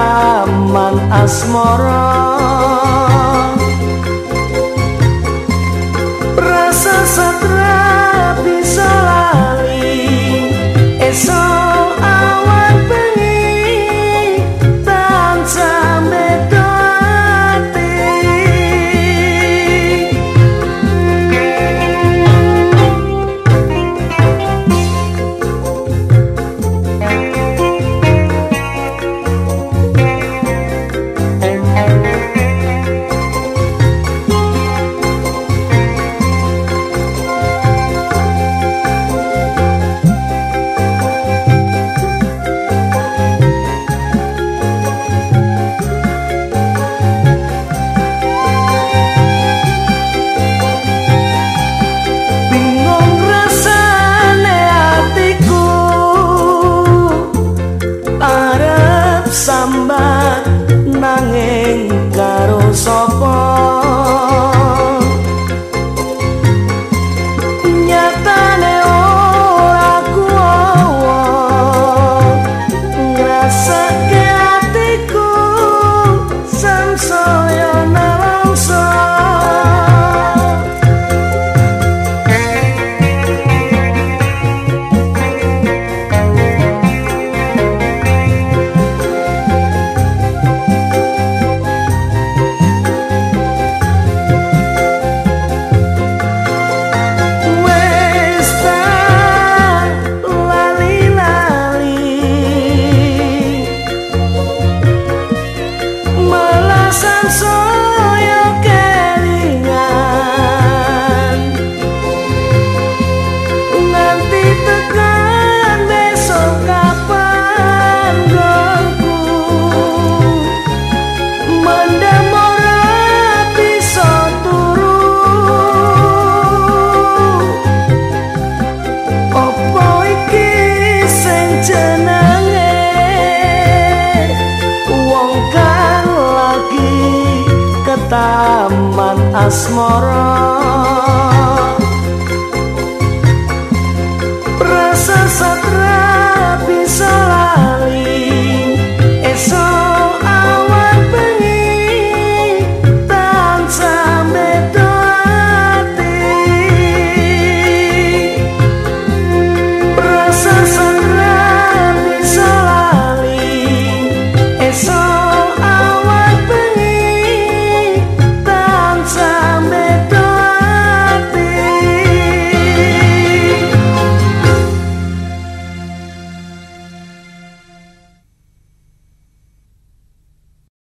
taman asmara. Roman Asmara. Rasa satra bisa lali.